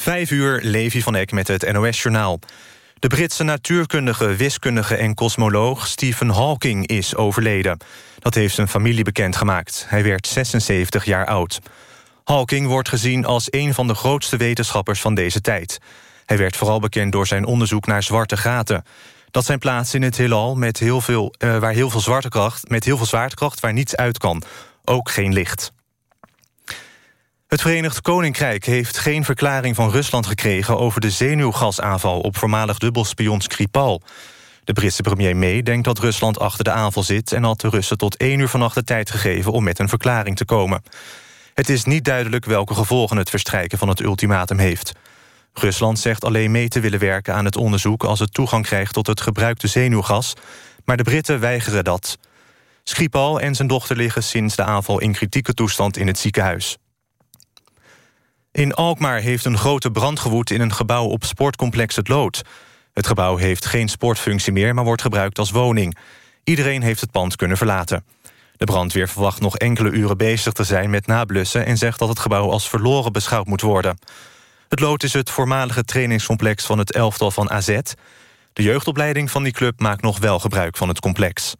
Vijf uur, Levi van Eck met het NOS-journaal. De Britse natuurkundige, wiskundige en kosmoloog Stephen Hawking is overleden. Dat heeft zijn familie bekendgemaakt. Hij werd 76 jaar oud. Hawking wordt gezien als een van de grootste wetenschappers van deze tijd. Hij werd vooral bekend door zijn onderzoek naar zwarte gaten. Dat zijn plaatsen in het heelal met heel veel, uh, waar heel veel zwaartekracht, met heel veel zwaartekracht waar niets uit kan. Ook geen licht. Het Verenigd Koninkrijk heeft geen verklaring van Rusland gekregen... over de zenuwgasaanval op voormalig dubbelspion Skripal. De Britse premier May denkt dat Rusland achter de aanval zit... en had de Russen tot één uur vannacht de tijd gegeven om met een verklaring te komen. Het is niet duidelijk welke gevolgen het verstrijken van het ultimatum heeft. Rusland zegt alleen mee te willen werken aan het onderzoek... als het toegang krijgt tot het gebruikte zenuwgas, maar de Britten weigeren dat. Skripal en zijn dochter liggen sinds de aanval in kritieke toestand in het ziekenhuis. In Alkmaar heeft een grote brand gewoed in een gebouw op sportcomplex Het Lood. Het gebouw heeft geen sportfunctie meer, maar wordt gebruikt als woning. Iedereen heeft het pand kunnen verlaten. De brandweer verwacht nog enkele uren bezig te zijn met nablussen... en zegt dat het gebouw als verloren beschouwd moet worden. Het Lood is het voormalige trainingscomplex van het elftal van AZ. De jeugdopleiding van die club maakt nog wel gebruik van het complex.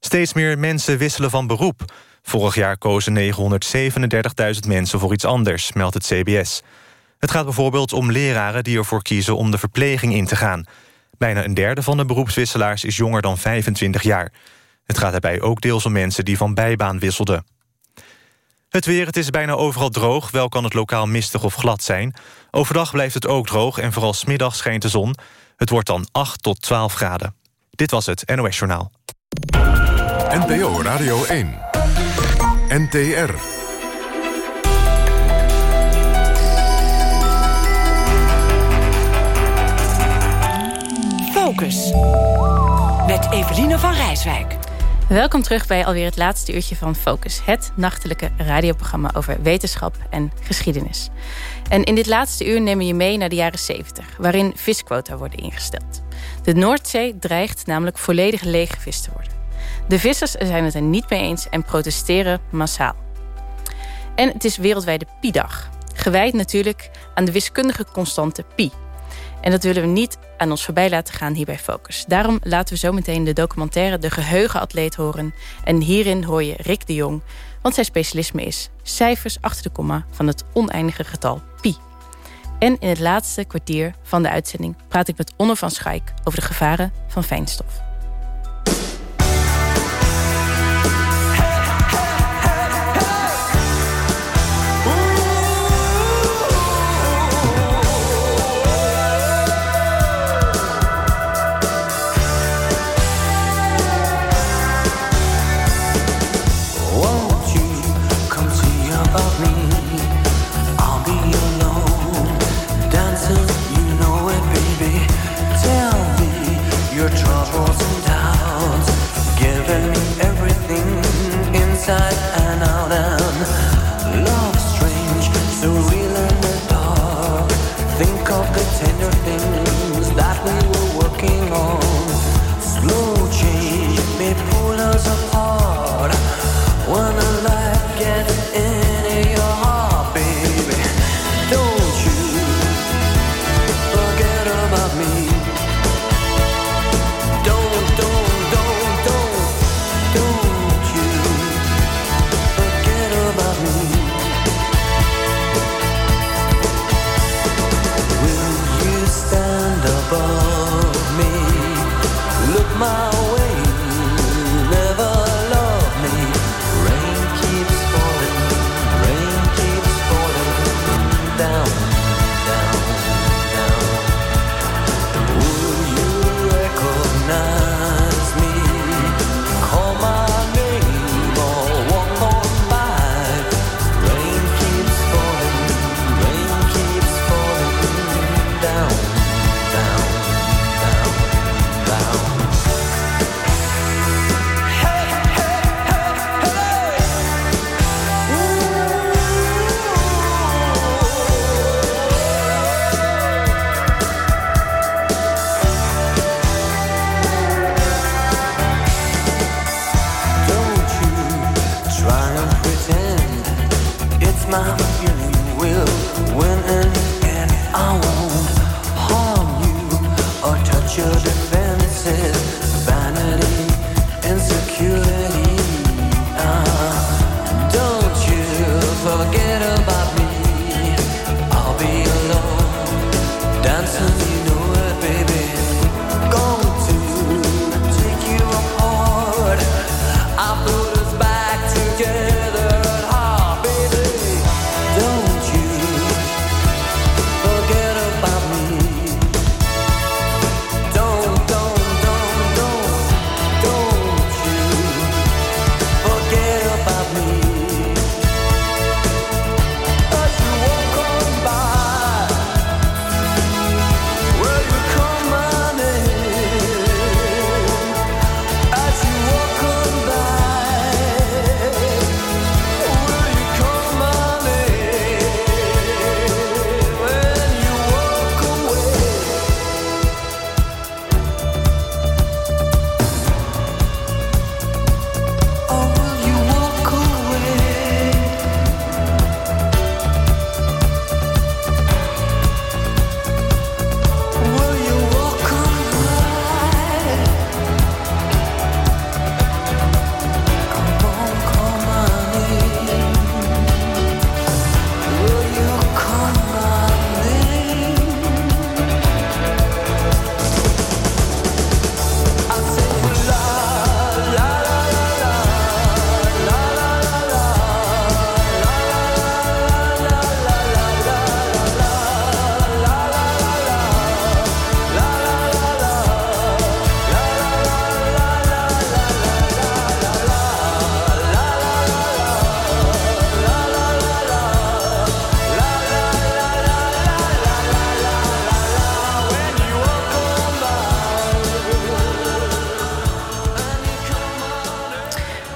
Steeds meer mensen wisselen van beroep... Vorig jaar kozen 937.000 mensen voor iets anders, meldt het CBS. Het gaat bijvoorbeeld om leraren die ervoor kiezen om de verpleging in te gaan. Bijna een derde van de beroepswisselaars is jonger dan 25 jaar. Het gaat daarbij ook deels om mensen die van bijbaan wisselden. Het weer, het is bijna overal droog, wel kan het lokaal mistig of glad zijn. Overdag blijft het ook droog en vooral smiddag schijnt de zon. Het wordt dan 8 tot 12 graden. Dit was het NOS Journaal. NPO Radio 1. NTR. Focus. Met Eveline van Rijswijk. Welkom terug bij alweer het laatste uurtje van Focus. Het nachtelijke radioprogramma over wetenschap en geschiedenis. En in dit laatste uur nemen we je mee naar de jaren 70... waarin visquota worden ingesteld. De Noordzee dreigt namelijk volledig leeggevist te worden. De vissers zijn het er niet mee eens en protesteren massaal. En het is wereldwijde Pi-dag. Gewijd natuurlijk aan de wiskundige constante pi. En dat willen we niet aan ons voorbij laten gaan hier bij Focus. Daarom laten we zo meteen de documentaire De Geheugenatleet horen. En hierin hoor je Rick de Jong, want zijn specialisme is... cijfers achter de komma van het oneindige getal pi. En in het laatste kwartier van de uitzending... praat ik met Onno van Schaik over de gevaren van fijnstof.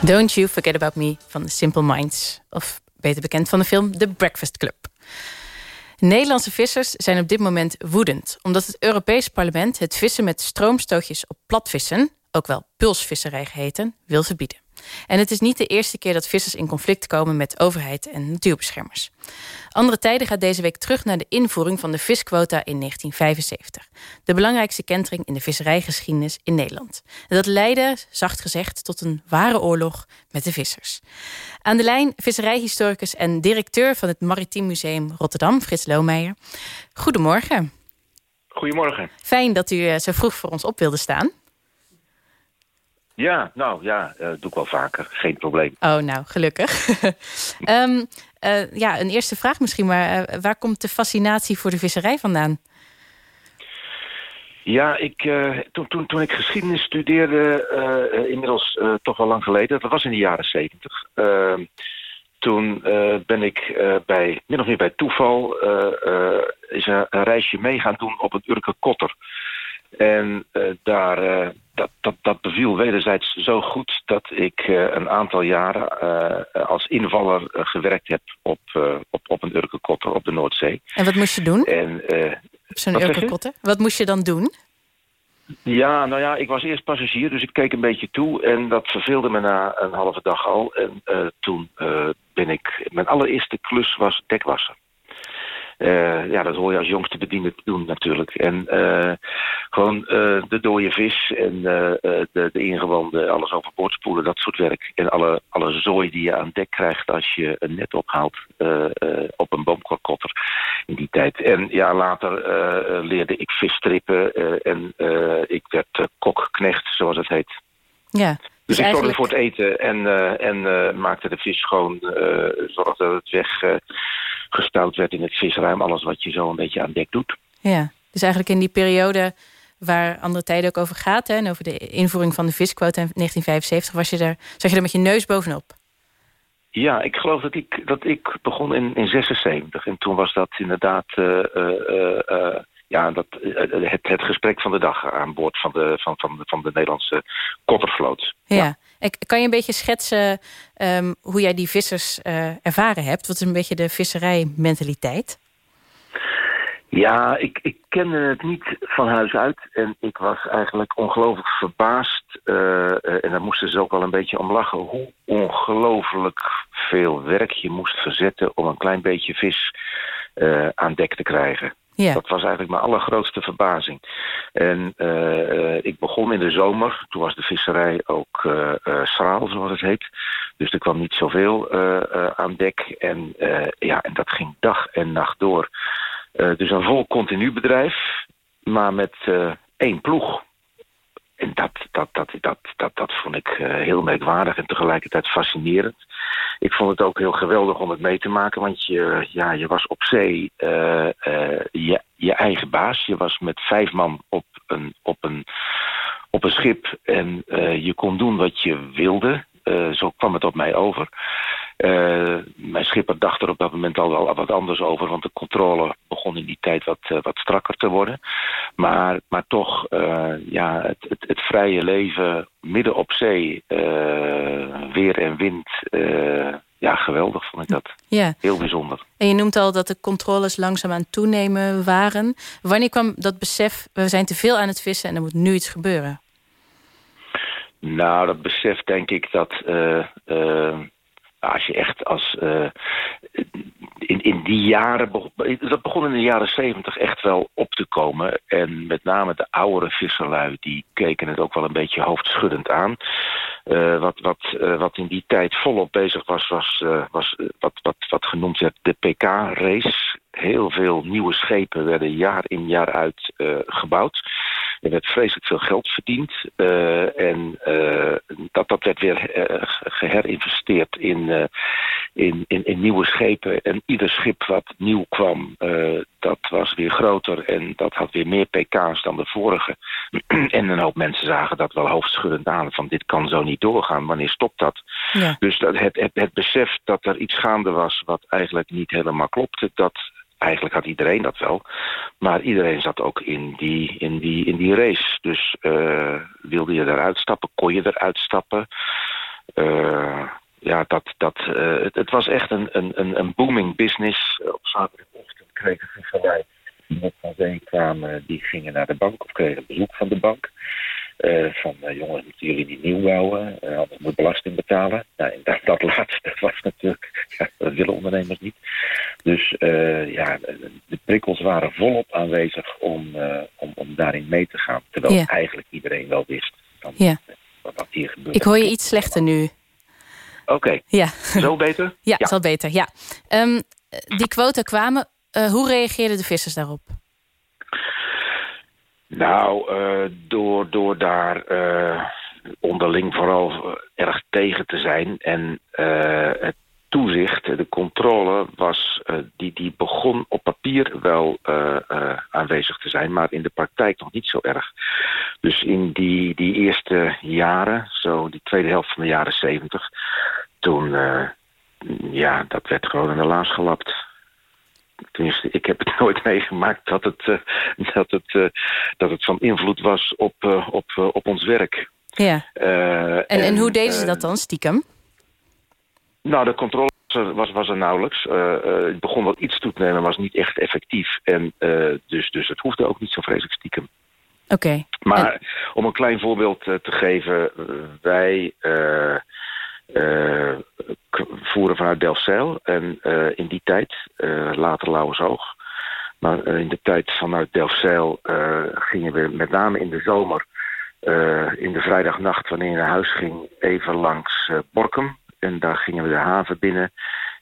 Don't You Forget About Me van The Simple Minds. Of beter bekend van de film The Breakfast Club. Nederlandse vissers zijn op dit moment woedend... omdat het Europees Parlement het vissen met stroomstootjes op platvissen... ook wel pulsvisserij geheten, wil verbieden. En het is niet de eerste keer dat vissers in conflict komen met overheid en natuurbeschermers. Andere tijden gaat deze week terug naar de invoering van de visquota in 1975. De belangrijkste kentering in de visserijgeschiedenis in Nederland. En dat leidde, zacht gezegd, tot een ware oorlog met de vissers. Aan de lijn visserijhistoricus en directeur van het Maritiem Museum Rotterdam, Frits Loomeijer. Goedemorgen. Goedemorgen. Fijn dat u eh, zo vroeg voor ons op wilde staan. Ja, nou ja, uh, doe ik wel vaker. Geen probleem. Oh, nou, gelukkig. um, uh, ja, een eerste vraag misschien, maar uh, waar komt de fascinatie voor de visserij vandaan? Ja, ik, toen, toen, toen ik geschiedenis studeerde, inmiddels toch wel lang geleden, dat was in de jaren zeventig. Ehm, toen ben ik bij, min of meer bij toeval, is een, een, reisje mee gaan doen op het Urke Kotter. En daar dat, dat, dat beviel wederzijds zo goed dat ik uh, een aantal jaren als invaller gewerkt heb op, op, op een Urkenkotter op de Noordzee. En wat moest je doen? En, op zo'n Urkenkotter? Wat moest je dan doen? Ja, nou ja, ik was eerst passagier, dus ik keek een beetje toe. En dat verveelde me na een halve dag al. En toen ben ik... Mijn allereerste klus was dekwassen. Uh, ja, dat hoor je als jongste bediende te doen natuurlijk. En uh, gewoon uh, de dode vis en de, de ingewanden, alles overboord spoelen, dat soort werk. En alle, alle zooi die je aan dek krijgt als je een net ophaalt op een boomkorkotter in die tijd. En ja, later leerde ik visstrippen en ik werd kokknecht, zoals het heet. Ja. Dus, dus ik eigenlijk... voor het eten en, en maakte de vis schoon, zorgde dat het weg gestouwd werd in het visruim. Alles wat je zo een beetje aan dek doet. Ja, dus eigenlijk in die periode waar andere tijden ook over gaat... Hè, en over de invoering van de visquota in 1975... Was je daar, zag je er met je neus bovenop? Ja, ik geloof dat ik, dat ik begon in, in 76. En toen was dat inderdaad... Uh, uh, uh, ja, dat, het, het gesprek van de dag aan boord van de, van, van, van de Nederlandse kottervloot. Ja. ja. Kan je een beetje schetsen um, hoe jij die vissers uh, ervaren hebt? Wat is een beetje de visserijmentaliteit? Ja, ik, ik kende het niet van huis uit. En ik was eigenlijk ongelooflijk verbaasd. Uh, en daar moesten ze ook wel een beetje om lachen. Hoe ongelooflijk veel werk je moest verzetten om een klein beetje vis aan dek te krijgen. Ja. Dat was eigenlijk mijn allergrootste verbazing. En ik begon in de zomer. Toen was de visserij ook schraal, zoals het heet. Dus er kwam niet zoveel aan dek. En, ja, en dat ging dag en nacht door. dus een vol continu bedrijf, maar met één ploeg. En dat, dat, dat, dat, dat, dat vond ik uh, heel merkwaardig en tegelijkertijd fascinerend. Ik vond het ook heel geweldig om het mee te maken, want je, ja, je was op zee uh, uh, je, je eigen baas. Je was met vijf man op een, op een, op een schip en je kon doen wat je wilde. zo kwam het op mij over. Uh, mijn schipper dacht er op dat moment al wel wat anders over... want de controle begon in die tijd wat, uh, wat strakker te worden. Maar, maar toch, uh, ja, het, het, het, vrije leven midden op zee, weer en wind... ja, geweldig vond ik dat. Ja. Heel bijzonder. En je noemt al dat de controles langzaam aan toenemen waren. Wanneer kwam dat besef, we zijn te veel aan het vissen... en er moet nu iets gebeuren? Nou, dat besef denk ik dat als je echt als... Uh, in, in die jaren... Dat begon in de jaren zeventig echt wel op te komen. En met name de oudere visserlui... die keken het ook wel een beetje hoofdschuddend aan. Uh, wat, wat, uh, wat in die tijd volop bezig was... was, was wat, wat, wat genoemd werd de PK-race. Heel veel nieuwe schepen werden jaar in jaar uit gebouwd. Er werd vreselijk veel geld verdiend. Uh, en uh, dat, dat werd weer uh, geherinvesteerd in, in, in, in, nieuwe schepen. En ieder schip wat nieuw kwam, dat was weer groter. En dat had weer meer pk's dan de vorige. en een hoop mensen zagen dat wel hoofdschuddend aan. Van dit kan zo niet doorgaan. Wanneer stopt dat? Ja. Dus dat, het, het, het besef dat er iets gaande was wat eigenlijk niet helemaal klopte... dat eigenlijk had iedereen dat wel. Maar iedereen zat ook in die, in die, in die race. Dus uh, wilde je eruit stappen, kon je eruit stappen. Uh, ja, dat, dat, uh, het, was echt een, een, een booming business. Op zaterdagochtend kregen visserij die net van kwamen, die gingen naar de bank of kregen bezoek van de bank. Uh, van uh, jongens, moeten jullie niet nieuw bouwen? Uh, anders moet belasting betalen. Nou, en dat, dat laatste was natuurlijk, ja, dat willen ondernemers niet. Dus ja, de prikkels waren volop aanwezig om, om, om daarin mee te gaan. Terwijl Ja. eigenlijk iedereen wel wist van, Ja. wat, hier gebeurt. Ik hoor je iets slechter nu. Oké, Ja, zo beter? ja, is al beter. Ja. Ehm, die quota kwamen. Eh, hoe reageerden de vissers daarop? Nou, eh, door, door daar eh, onderling vooral eh, erg tegen te zijn. En het toezicht, de controle, was, die, die begon op papier wel aanwezig te zijn, maar in de praktijk nog niet zo erg. Dus in die, die eerste jaren, zo die tweede helft van de jaren zeventig, toen, ja, dat werd gewoon laars gelapt. Tenminste, ik heb het nooit meegemaakt dat het, eh, dat het, eh, dat het van invloed was op, eh, op, op ons werk. Ja. Eh, En, en hoe deden ze dat dan, stiekem? Nou, de controle was er, was, er nauwelijks. Het begon wel iets toe te nemen, maar was niet echt effectief. En dus, dus het hoefde ook niet zo vreselijk stiekem. Oké. Maar om een klein voorbeeld te geven, wij voeren vanuit Delfzijl en eh, in die tijd, eh, later Lauwersoog, maar eh, in de tijd vanuit Delfzijl eh, gingen we met name in de zomer, eh, in de vrijdagnacht wanneer je naar huis ging, even langs eh, Borkum. En daar gingen we de haven binnen.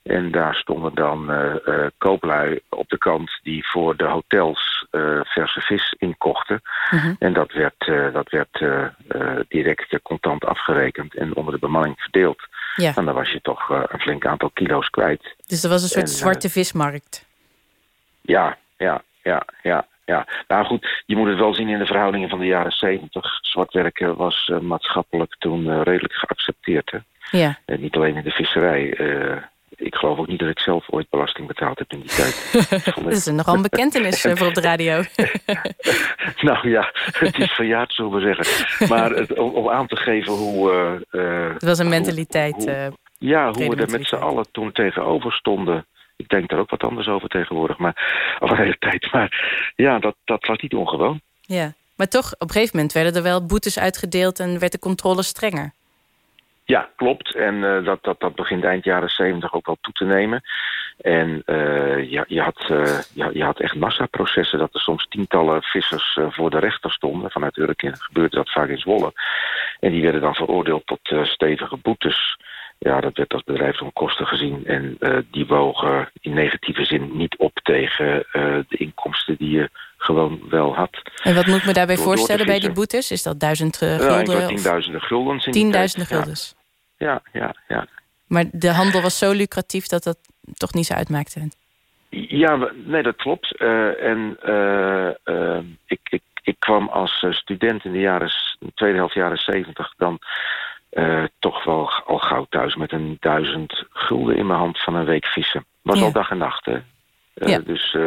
En daar stonden dan eh, eh, kooplui op de kant die voor de hotels eh, verse vis inkochten. Mhm. En dat werd, dat werd direct contant afgerekend en onder de bemanning verdeeld. Ja. En dan was je toch een flink aantal kilo's kwijt. Dus er was een soort En, zwarte vismarkt. Ja, ja, ja, ja. Ja, nou goed, je moet het wel zien in de verhoudingen van de jaren zeventig. Zwartwerken was maatschappelijk toen redelijk geaccepteerd. Hè? Ja. Niet alleen in de visserij. Ik geloof ook niet dat ik zelf ooit belasting betaald heb in die tijd. Dat is nogal een bekentenis eh, voor op de radio. nou ja, het is verjaard, zullen we zeggen. Maar het, om, om aan te geven hoe... eh, eh, Het was een mentaliteit. hoe- ja, hoe we er met z'n allen toen tegenover stonden. Ik denk daar ook wat anders over tegenwoordig, maar al een hele tijd. Maar ja, dat, dat was niet ongewoon. ja. Maar toch, op een gegeven moment werden er wel boetes uitgedeeld... en werd de controle strenger. Ja, klopt. En uh, dat, dat, dat begint eind jaren zeventig ook al toe te nemen. En uh, je, je, had, uh, je, je, had echt massaprocessen dat er soms tientallen vissers voor de rechter stonden. Vanuit Urken gebeurde dat vaak in Zwolle. En die werden dan veroordeeld tot stevige boetes. Ja, dat werd als bedrijf kosten gezien. En die wogen in negatieve zin niet op tegen de inkomsten die je gewoon wel had. En wat moet ik me daarbij voorstellen bij die boetes? Is dat duizend uh, gulden? Ja, tienduizenden gulden. Tienduizenden guldens? Ja, ja, ja. Maar de handel was zo lucratief dat dat toch niet zo uitmaakte? Ja, nee, dat klopt. En ik, ik, ik kwam als student in de jaren, tweede helft jaren zeventig... dan toch wel al gauw thuis met een duizend gulden in mijn hand van een week vissen. Was al dag en nacht, hè. Uh, ja. Dus, uh,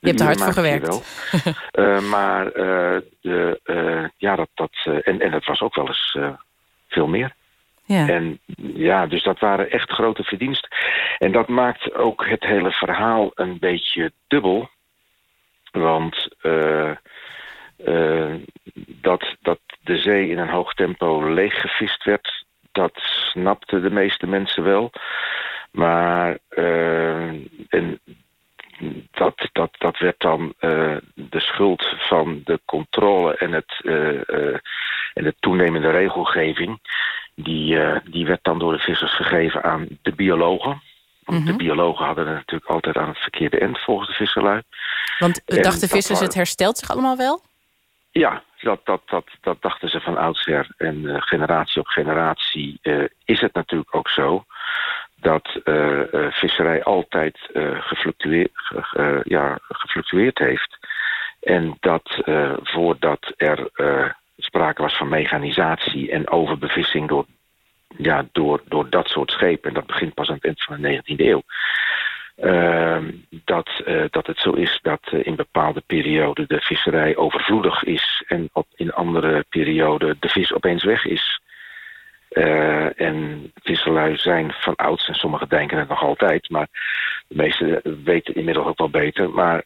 je hebt er hard voor gewerkt. uh, maar de, ja, dat, dat, en, en het was ook wel eens veel meer. Ja. En ja, dus dat waren echt grote verdiensten. En dat maakt ook het hele verhaal een beetje dubbel. Want dat, dat de zee in een hoog tempo leeggevist werd... dat snapten de meeste mensen wel. Maar en dat, dat, dat werd dan uh, de schuld van de controle en het, uh, uh, en de toenemende regelgeving. Die, die werd dan door de vissers gegeven aan de biologen. Want mm -hmm. de biologen hadden het natuurlijk altijd aan het verkeerde eind volgens de visserlui. Want dachten vissers het herstelt zich allemaal wel? Ja, dat, dat, dat, dat dachten ze van oudsher. En generatie op generatie is het natuurlijk ook zo dat uh, visserij altijd gefluctueerd, ja, gefluctueerd heeft. En dat voordat er sprake was van mechanisatie en overbevissing door, ja, door, door dat soort schepen... en dat begint pas aan het eind van de 19e eeuw... Ehm, dat, dat het zo is dat in bepaalde perioden de visserij overvloedig is... en op, in andere perioden de vis opeens weg is... Uh, en visserlui zijn van ouds, en sommigen denken het nog altijd... maar de meesten weten inmiddels ook wel beter. Maar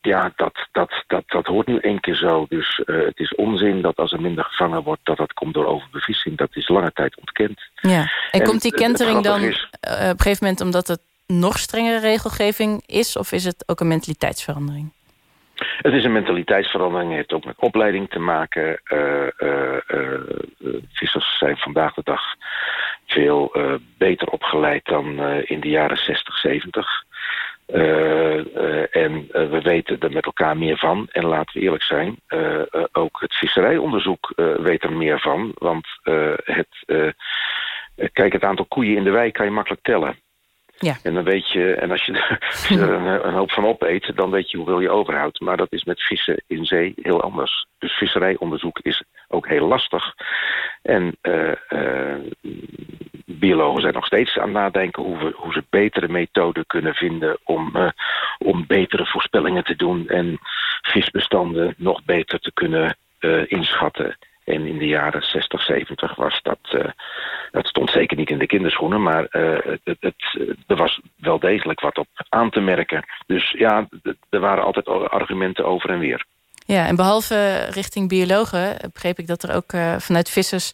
ja, dat, dat, dat, dat hoort nu één keer zo. Dus uh, het is onzin dat als er minder gevangen wordt... dat dat komt door overbevissing. Dat is lange tijd ontkend. Ja. En, en komt die kentering dan is, op een gegeven moment... omdat het nog strengere regelgeving is... of is het ook een mentaliteitsverandering? Het is een mentaliteitsverandering, het heeft ook met opleiding te maken. Uh, uh, uh, vissers zijn vandaag de dag veel beter opgeleid dan in de jaren 60, 70. en we weten er met elkaar meer van. En laten we eerlijk zijn, ook het visserijonderzoek weet er meer van. Want het, kijk, het aantal koeien in de wei kan je makkelijk tellen. Ja. En dan weet je, en als je, er een, hoop van opeet, dan weet je hoeveel je overhoudt. Maar dat is met vissen in zee heel anders. Dus visserijonderzoek is ook heel lastig. En uh, uh, biologen zijn nog steeds aan het nadenken hoe, we, hoe ze betere methoden kunnen vinden om, uh, om betere voorspellingen te doen en visbestanden nog beter te kunnen inschatten. En in de jaren 60, 70 was dat... Uh, dat stond zeker niet in de kinderschoenen... maar uh, het, het, er was wel degelijk wat op aan te merken. Dus ja, er waren altijd argumenten over en weer. Ja, en behalve richting biologen... begreep ik dat er ook uh, vanuit vissers...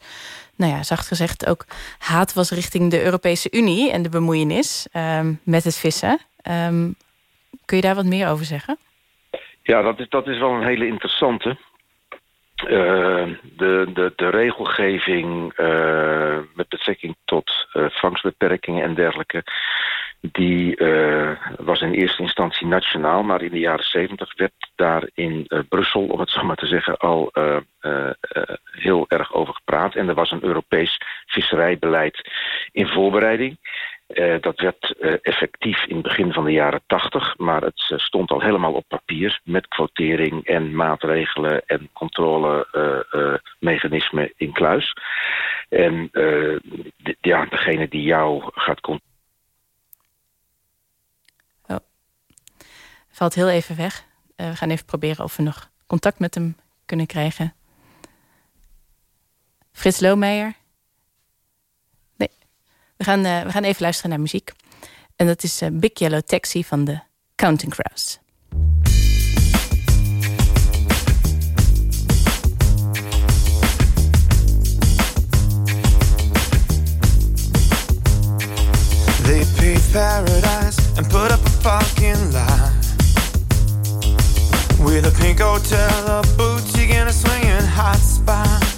nou ja, zacht gezegd ook haat was richting de Europese Unie... en de bemoeienis um, met het vissen. Um, kun je daar wat meer over zeggen? Ja, dat is, dat is wel een hele interessante... Uh, de, de, de regelgeving uh, met betrekking tot uh, vangstbeperkingen en dergelijke... die was in eerste instantie nationaal... maar in de jaren zeventig werd daar in Brussel, om het zo maar te zeggen... al heel erg over gepraat. En er was een Europees visserijbeleid in voorbereiding... Uh, dat werd uh, effectief in het begin van de jaren tachtig, maar het uh, stond al helemaal op papier met quotering en maatregelen en controlemechanismen in kluis. En ja, degene die jou gaat oh. Valt heel even weg. we gaan even proberen of we nog contact met hem kunnen krijgen. Frits Loomeyer. We gaan, uh, we gaan even luisteren naar muziek. En dat is uh, Big Yellow Taxi van de Counting Crows. They paved paradise and put up a fucking lie. With a pink hotel, a boutique and a swinging hot spot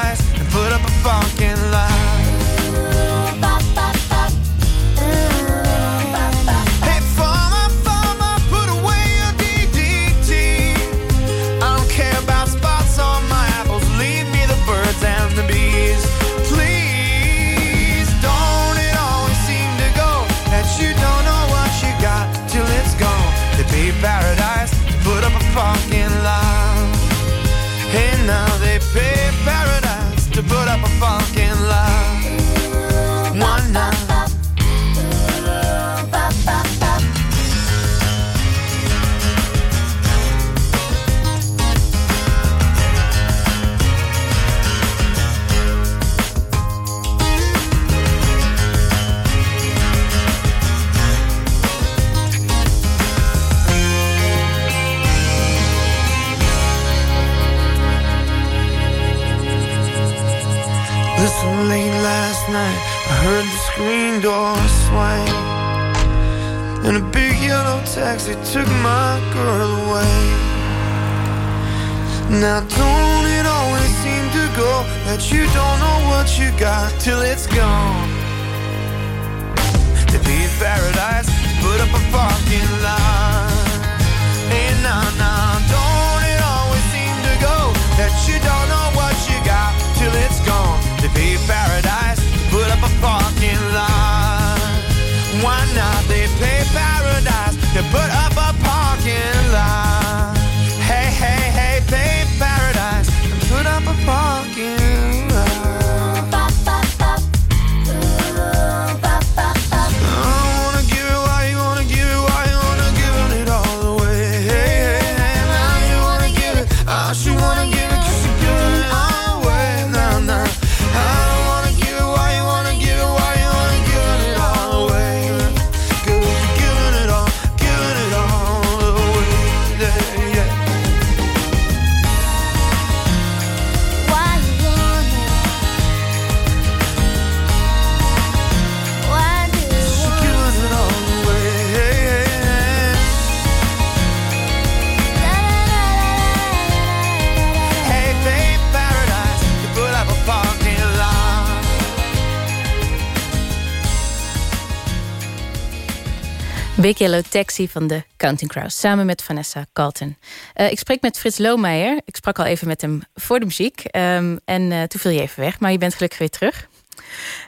Big Yellow Taxi van de Counting Crows. Samen met Vanessa Carlton. Eh, ik spreek met Frits Lohmeijer. Ik sprak al even met hem voor de muziek. Ehm, en eh, toen viel je even weg. Maar je bent gelukkig weer terug.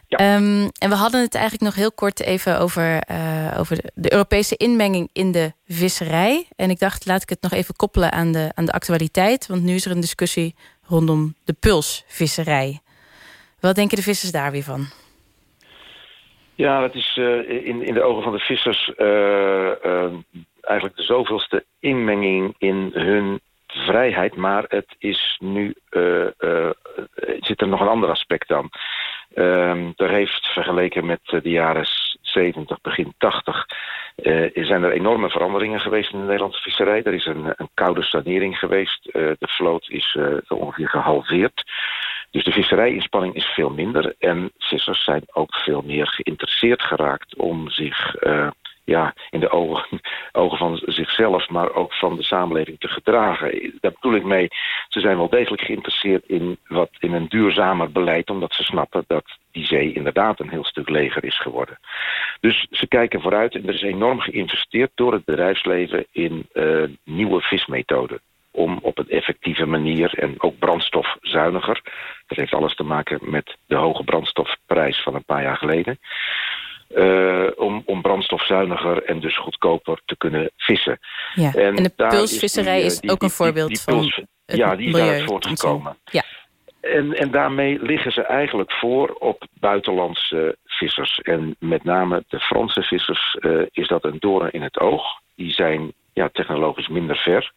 Ja. Ehm, en we hadden het eigenlijk nog heel kort even over, eh, over de, de Europese inmenging in de visserij. En ik dacht, laat ik het nog even koppelen aan de, aan de actualiteit. Want nu is er een discussie rondom de pulsvisserij. Wat denken de vissers daar weer van? Ja, dat is eh, in, in de ogen van de vissers eh, eh, eigenlijk de zoveelste inmenging in hun vrijheid. Maar het is nu, zit er nog een ander aspect aan. Ehm er heeft vergeleken met de jaren 70, begin 80, eh, zijn er enorme veranderingen geweest in de Nederlandse visserij. Er is een, een koude sanering geweest. De vloot is ongeveer gehalveerd. Dus de visserijinspanning is veel minder. En vissers zijn ook veel meer geïnteresseerd geraakt om zich eh, ja, in de ogen, ogen van zichzelf, maar ook van de samenleving te gedragen. Daar bedoel ik mee, ze zijn wel degelijk geïnteresseerd in, wat, in een duurzamer beleid, omdat ze snappen dat die zee inderdaad een heel stuk leger is geworden. Dus ze kijken vooruit en er is enorm geïnvesteerd door het bedrijfsleven in eh, nieuwe vismethoden om op een effectieve manier en ook brandstofzuiniger. Dat heeft alles te maken met de hoge brandstofprijs van een paar jaar geleden. eh, om, om brandstofzuiniger en dus goedkoper te kunnen vissen. Ja. En, de pulsvisserij is, eh, die- ook een die- voorbeeld van het ja, die is daaruit voortgekomen. Ja. En, en daarmee liggen ze eigenlijk voor op buitenlandse vissers. En met name de Franse vissers eh, is dat een doorn in het oog. Die zijn ja, technologisch minder ver.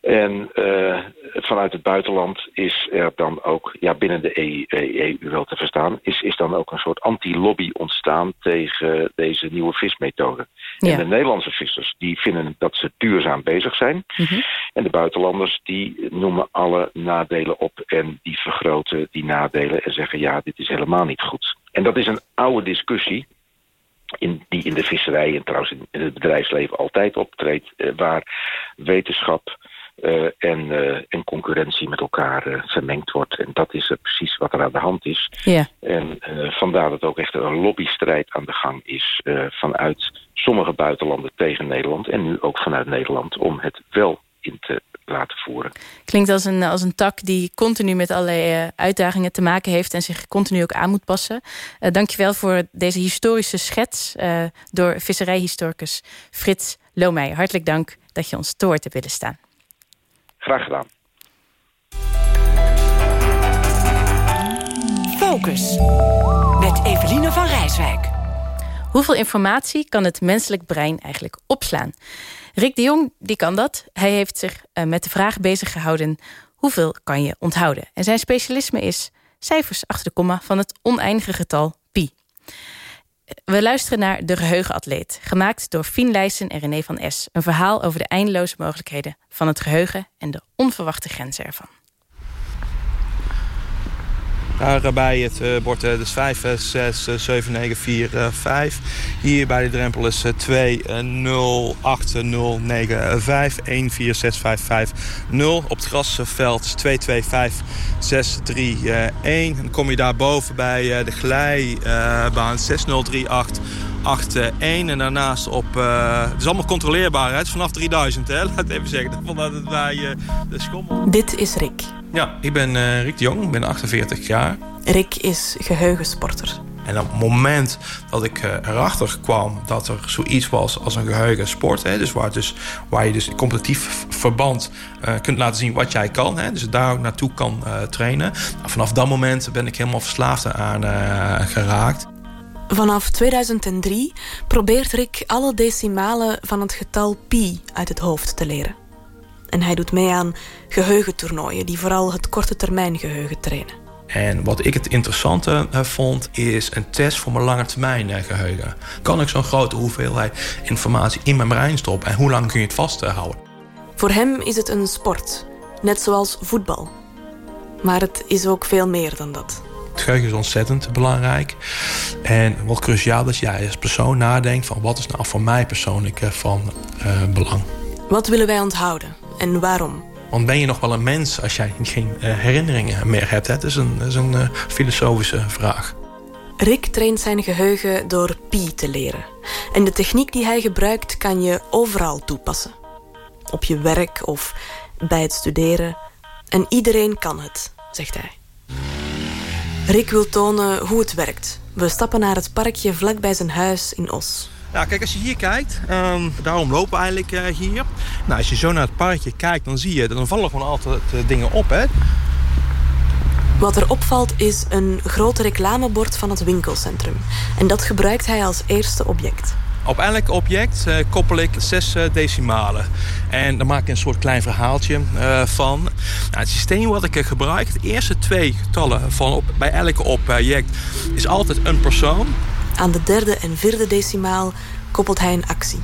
En eh, vanuit het buitenland is er dan ook, ja, binnen de EU, EU wel te verstaan, is, is dan ook een soort anti-lobby ontstaan tegen deze nieuwe vismethode. Ja. En de Nederlandse vissers die vinden dat ze duurzaam bezig zijn. Mhm. En de buitenlanders die noemen alle nadelen op en die vergroten die nadelen en zeggen ja, dit is helemaal niet goed. En dat is een oude discussie in, die in de visserij en trouwens in, in het bedrijfsleven altijd optreedt, eh, waar wetenschap eh, en, eh, en concurrentie met elkaar eh, vermengd wordt. En dat is precies wat er aan de hand is. Ja. En vandaar dat ook echt een lobbystrijd aan de gang is vanuit sommige buitenlanden tegen Nederland en nu ook vanuit Nederland om het wel in te laten voeren. Klinkt als een, als een tak die continu met allerlei uitdagingen te maken heeft... en zich continu ook aan moet passen. Uh, dankjewel voor deze historische schets... Door visserijhistoricus Frits Lomeijer. Hartelijk dank dat je ons te woord hebt willen staan. Graag gedaan. Focus. Met Eveline van Rijswijk. Hoeveel informatie kan het menselijk brein eigenlijk opslaan? Rick de Jong die kan dat. Hij heeft zich uh, met de vraag bezig gehouden... hoeveel kan je onthouden? En zijn specialisme is cijfers achter de komma... van het oneindige getal pi. We luisteren naar De Geheugenatleet... gemaakt door Fien Leijsen en René van S. Een verhaal over de eindeloze mogelijkheden van het geheugen... en de onverwachte grenzen ervan. Daar bij het uh, bord uh, dus 5, 6, 7, 9, 4, 5. Hier bij de drempel is 2, 0, 8, 0, 9, 5, 1, 4, 6, 5, 5, 0. Op het grasveld is 2, 2, 5, 6, 3, 1. Dan kom je daar boven bij de glijbaan 6, 0, 3, 8, 8, 1. En daarnaast op... Uh, het is allemaal controleerbaar, hè? Het is vanaf 3000, hè? Laat even zeggen. Dat wij uh, de schommel... Dit is Rick. Ja, ik ben Rick de Jong, ik ben 48 jaar. Rick is geheugensporter. En op het moment dat ik erachter kwam dat er zoiets was als een geheugensport, hè, dus waar, dus, waar je dus in competitief verband uh, kunt laten zien wat jij kan, hè, dus daar ook naartoe kan uh, trainen. Nou, vanaf dat moment ben ik helemaal verslaafd aan geraakt. Vanaf 2003 probeert Rick alle decimalen van het getal pi uit het hoofd te leren. En hij doet mee aan geheugentoernooien die vooral het korte termijn geheugen trainen. En wat ik het interessante uh, vond, is een test voor mijn lange termijn uh, geheugen. Kan ik zo'n grote hoeveelheid informatie in mijn brein stoppen en hoe lang kun je het vasthouden? Voor hem is het een sport, net zoals voetbal. Maar het is ook veel meer dan dat. Het geheugen is ontzettend belangrijk. En wat cruciaal is, jij als persoon nadenkt van wat is nou voor mij persoonlijk uh, van belang. Wat willen wij onthouden en waarom? Want ben je nog wel een mens als jij geen uh, herinneringen meer hebt? Het is een, dat is een uh, filosofische vraag. Rick traint zijn geheugen door pi te leren. En de techniek die hij gebruikt kan je overal toepassen. Op je werk of bij het studeren. En iedereen kan het, zegt hij. Rick wil tonen hoe het werkt. We stappen naar het parkje vlakbij zijn huis in Os. Nou, kijk, als je hier kijkt, um, daarom lopen we eigenlijk uh, hier. Nou, als je zo naar het parkje kijkt, dan zie je, dan vallen gewoon altijd uh, dingen op, hè. Wat er opvalt is een groot reclamebord van het winkelcentrum. En dat gebruikt hij als eerste object. Op elk object uh, koppel ik zes uh, decimalen. En daar maak ik een soort klein verhaaltje uh, van. Nou, het systeem wat ik gebruik, de eerste twee getallen van op, bij elk object, is altijd een persoon. Aan de derde en vierde decimaal koppelt hij een actie.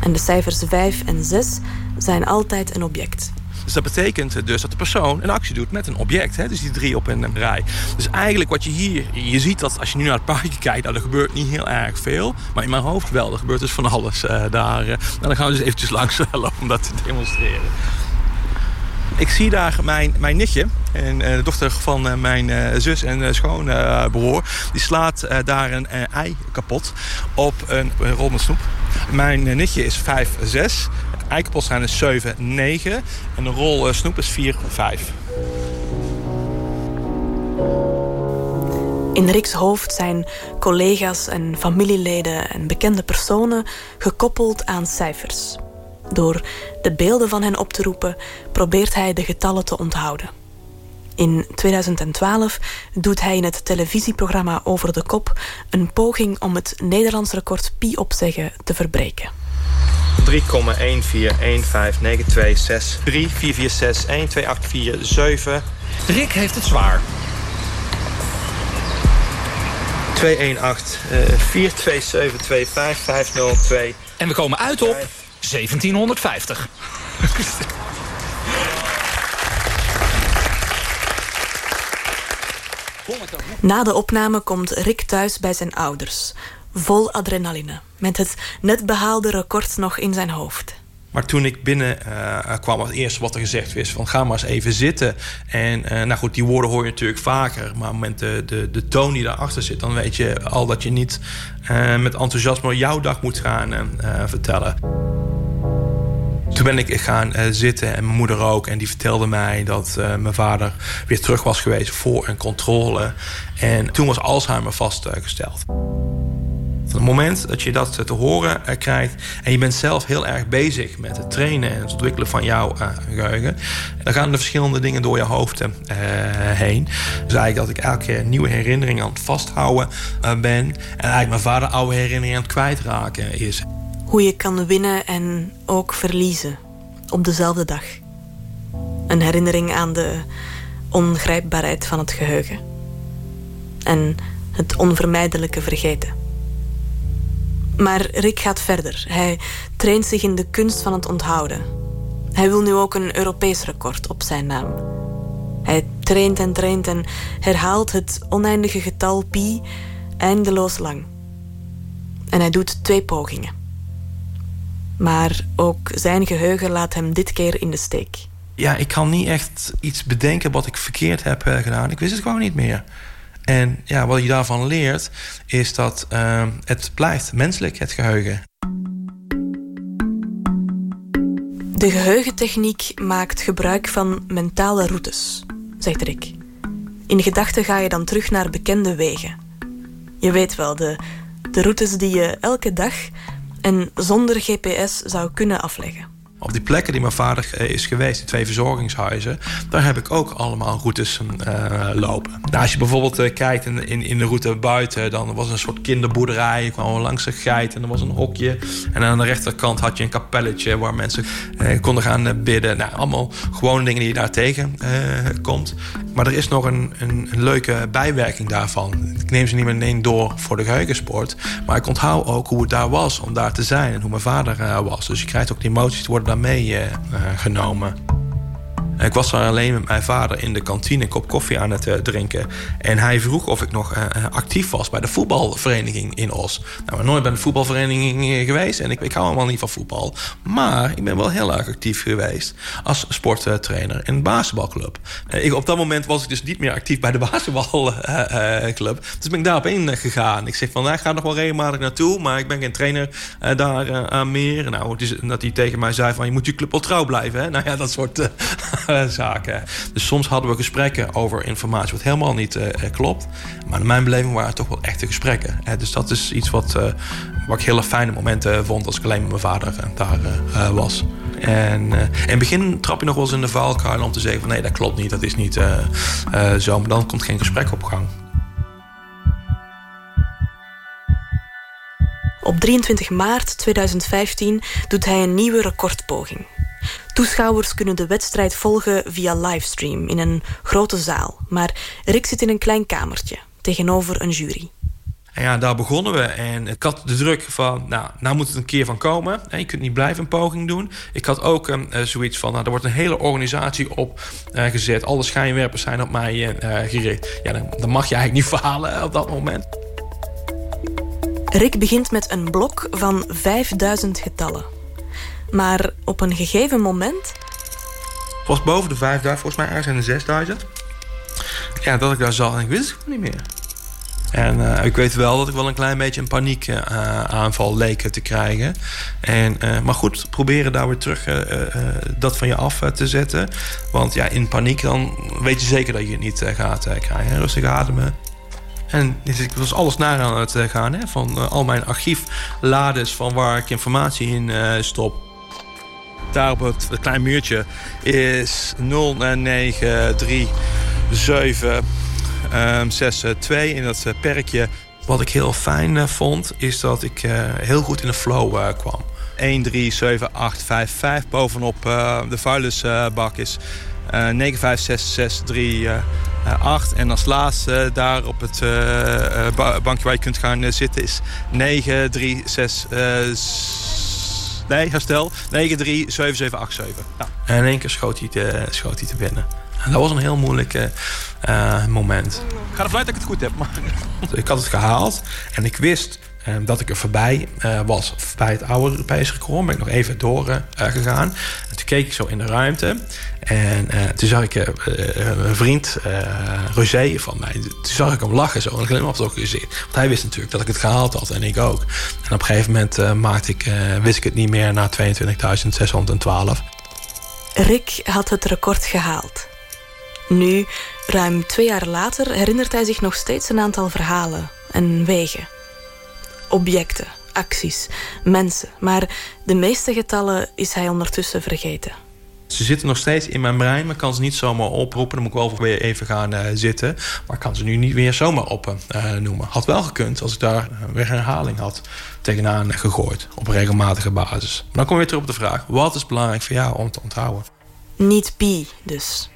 En de cijfers 5 en 6 zijn altijd een object. Dus dat betekent dus dat de persoon een actie doet met een object. Hè? Dus die drie op een rij. Dus eigenlijk wat je hier... Je ziet dat als je nu naar het parkje kijkt... Nou, er gebeurt niet heel erg veel. Maar in mijn hoofd wel. Er gebeurt dus van alles uh, daar. Uh, dan gaan we dus eventjes langs lopen om dat te demonstreren. Ik zie daar mijn, mijn nichtje, en, de dochter van mijn zus en schoonbroer. die slaat daar een ei kapot op een, een rol met snoep. Mijn nichtje is 5, 6. Ei kapot zijn is 7, 9. En de rol snoep is 4, 5. In Riks hoofd zijn collega's en familieleden en bekende personen gekoppeld aan cijfers. Door de beelden van hen op te roepen, probeert hij de getallen te onthouden. In 2012 doet hij in het televisieprogramma Over de Kop een poging om het Nederlands record pi opzeggen te verbreken. 3,1415926 344612847 Rick heeft het zwaar. 218 42725 En we komen uit op 1750. Na de opname komt Rick thuis bij zijn ouders. Vol adrenaline. Met het net behaalde record nog in zijn hoofd. Maar toen ik binnen eh, kwam, was het eerste wat er gezegd was: van ga maar eens even zitten. En eh, nou goed, die woorden hoor je natuurlijk vaker. Maar op het moment de, de, de toon die daarachter zit, dan weet je al dat je niet met enthousiasme jouw dag moet gaan vertellen. Toen ben ik gaan zitten en mijn moeder ook. En die vertelde mij dat mijn vader weer terug was geweest voor een controle. En toen was Alzheimer vastgesteld. Het moment dat je dat te horen eh, krijgt en je bent zelf heel erg bezig met het trainen en het ontwikkelen van jouw uh, geheugen, dan gaan er verschillende dingen door je hoofd heen. Dus eigenlijk dat ik elke nieuwe herinneringen aan het vasthouden ben en eigenlijk mijn vader oude herinneringen aan het kwijtraken is. Hoe je kan winnen en ook verliezen op dezelfde dag. Een herinnering aan de ongrijpbaarheid van het geheugen en het onvermijdelijke vergeten. Maar Rick gaat verder. Hij traint zich in de kunst van het onthouden. Hij wil nu ook een Europees record op zijn naam. Hij traint en traint en herhaalt het oneindige getal pi eindeloos lang. En hij doet twee pogingen. Maar ook zijn geheugen laat hem dit keer in de steek. Ja, ik kan niet echt iets bedenken wat ik verkeerd heb eh, gedaan. Ik wist het gewoon niet meer. En ja, wat je daarvan leert, is dat uh, het blijft menselijk, het geheugen. De geheugentechniek maakt gebruik van mentale routes, zegt Rick. In gedachten ga je dan terug naar bekende wegen. Je weet wel, de, de routes die je elke dag en zonder GPS zou kunnen afleggen. Op die plekken die mijn vader eh, is geweest, die twee verzorgingshuizen, daar heb ik ook allemaal routes uh, lopen. Nou, als je bijvoorbeeld uh, kijkt in, in, de route buiten, dan was een soort kinderboerderij. Je kwam langs een geit en er was een hokje. En aan de rechterkant had je een kapelletje waar mensen konden gaan bidden. Nou, allemaal gewone dingen die je daar tegen komt. Maar er is nog een, een, een, leuke bijwerking daarvan. Ik neem ze niet meteen door voor de geheugensport. Maar ik onthoud ook hoe het daar was om daar te zijn en hoe mijn vader was. Dus je krijgt ook die emoties te worden meegenomen. Ik was daar alleen met mijn vader in de kantine een kop koffie aan het uh, drinken. En hij vroeg of ik nog uh, actief was bij de voetbalvereniging in Os. Nou, nooit bij een voetbalvereniging geweest en ik, ik hou helemaal niet van voetbal. Maar ik ben wel heel erg actief geweest als sporttrainer in een basketbalclub. Ik, op dat moment was ik dus niet meer actief bij de basketbalclub. dus ben ik daarop ingegaan. Ik zeg van, nou, ik ga nog wel regelmatig naartoe, maar ik ben geen trainer daar aan meer. Nou, dus, dat hij tegen mij zei van, je moet je club wel trouw blijven. Hè? Nou ja, dat soort zaken. Dus soms hadden we gesprekken over informatie wat helemaal niet uh, klopt. Maar in mijn beleving waren het toch wel echte gesprekken. Dus dat is iets wat, uh, wat ik hele fijne momenten vond als ik alleen met mijn vader daar was. En in het begin trap je nog wel eens in de valkuil om te zeggen van nee, dat klopt niet, dat is niet zo. Maar dan komt geen gesprek op gang. Op 23 maart 2015 doet hij een nieuwe recordpoging. Toeschouwers kunnen de wedstrijd volgen via livestream in een grote zaal. Maar Rick zit in een klein kamertje tegenover een jury. En ja, daar begonnen we. En ik had de druk van, nou, nou moet het een keer van komen. je kunt niet blijven een poging doen. Ik had ook uh, zoiets van, nou, er wordt een hele organisatie opgezet. Uh, Alle schijnwerpers zijn op mij uh, gericht. Ja, dan, dan, mag je eigenlijk niet falen op dat moment. Rick begint met een blok van 5000 getallen. Maar op een gegeven moment... Was boven de 5000, volgens mij ergens in de 6000. Ja, dat ik daar zat en ik wist het gewoon niet meer. En uh, ik weet wel dat ik wel een klein beetje een paniekaanval uh, leek te krijgen. En, maar goed, proberen daar weer terug dat van je af te zetten. Want ja, in paniek dan weet je zeker dat je het niet gaat krijgen. Rustig ademen. En ik was alles naar aan het gaan. Hè, van al mijn archieflades van waar ik informatie in stop daar op het, klein muurtje is 093 7, ehm 6, 2 in dat eh, perkje. Wat ik heel fijn eh, vond, is dat ik eh, heel goed in de flow eh, kwam. 1, 3, 7, 8, 5, 5 bovenop eh, de vuilnisbak is. Eh 9, 5, 6, 6, 3, eh, eh, 8. En als laatste daar op het eh, eh, ba- bankje waar je kunt gaan eh, zitten is 9, 3, 6, eh, s- nee, herstel. 9, 3, 7, 7, 8, 7. Ja. En in één keer schoot hij te, schoot hij te binnen. En dat was een heel moeilijk eh, eh, moment. Ik ga ervan uit dat ik het goed heb. Maar... Ik had het gehaald en ik wist eh, dat ik er voorbij eh, was. Bij het oude Europese record ben ik nog even doorgegaan. gegaan. en toen keek ik zo in de ruimte. En eh, toen zag ik eh, eh, een vriend, eh Rosé van mij... toen zag ik hem lachen, zo een glimlach op zijn gezicht. Want hij wist natuurlijk dat ik het gehaald had en ik ook. En op een gegeven moment eh, maakte ik, eh, wist ik het niet meer... na 22.612. Rick had het record gehaald. Nu, ruim twee jaar later, herinnert hij zich nog steeds een aantal verhalen en wegen. Objecten, acties, mensen, maar de meeste getallen is hij ondertussen vergeten. Ze zitten nog steeds in mijn brein, maar ik kan ze niet zomaar oproepen. Dan moet ik wel weer even gaan eh, zitten. Maar ik kan ze nu niet weer zomaar op eh, noemen. Had wel gekund als ik daar eh, weer een herhaling had tegenaan gegooid. Op regelmatige basis. Maar dan kom je weer terug op de vraag: wat is belangrijk voor jou om te onthouden? Niet Pi dus,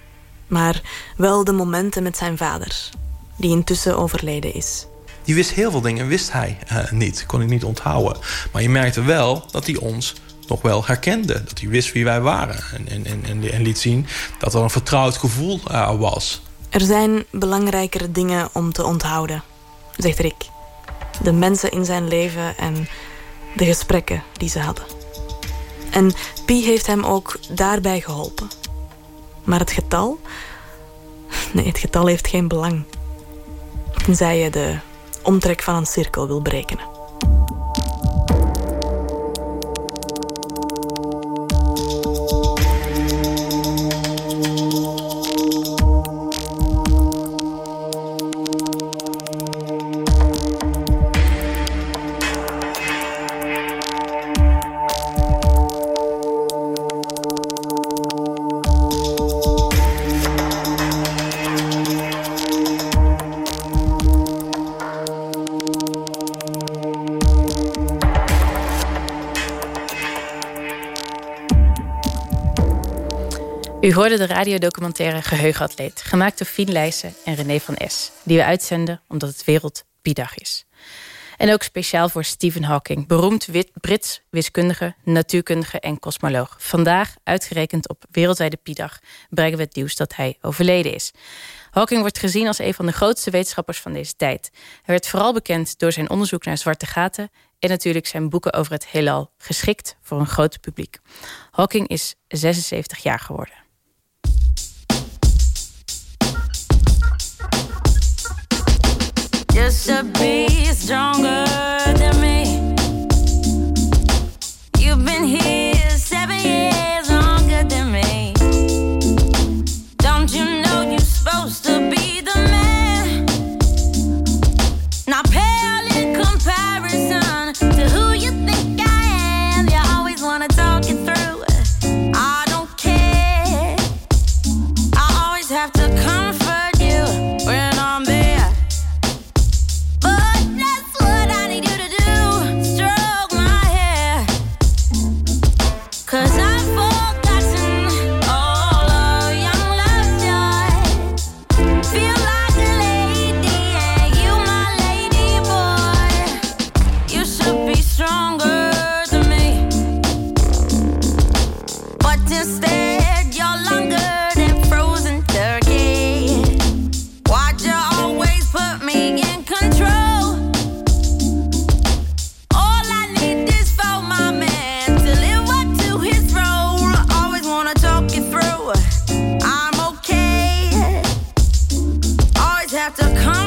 maar wel de momenten met zijn vader, die intussen overleden is. Die wist heel veel dingen, wist hij eh, niet. Kon ik niet onthouden. Maar je merkte wel dat hij ons nog wel herkende. Dat hij wist wie wij waren. En, en, en, en, liet zien dat er een vertrouwd gevoel eh, was. Er zijn belangrijkere dingen om te onthouden, zegt Rick. De mensen in zijn leven en de gesprekken die ze hadden. En Pi heeft hem ook daarbij geholpen. Maar het getal? Nee, het getal heeft geen belang. Tenzij je de omtrek van een cirkel wil berekenen. U hoorde de radiodocumentaire Geheugenatleet, gemaakt door Fien Leijsen en René van S, die we uitzenden omdat het Wereld is. En ook speciaal voor Stephen Hawking, beroemd Brits wiskundige, natuurkundige en kosmoloog. Vandaag, uitgerekend op Wereldwijde Pi-dag, brengen we het nieuws dat hij overleden is. Hawking wordt gezien als een van de grootste wetenschappers van deze tijd. Hij werd vooral bekend door zijn onderzoek naar zwarte gaten en natuurlijk zijn boeken over het heelal, geschikt voor een groot publiek. Hawking is 76 jaar geworden. Just to be stronger than me. You've been here have to come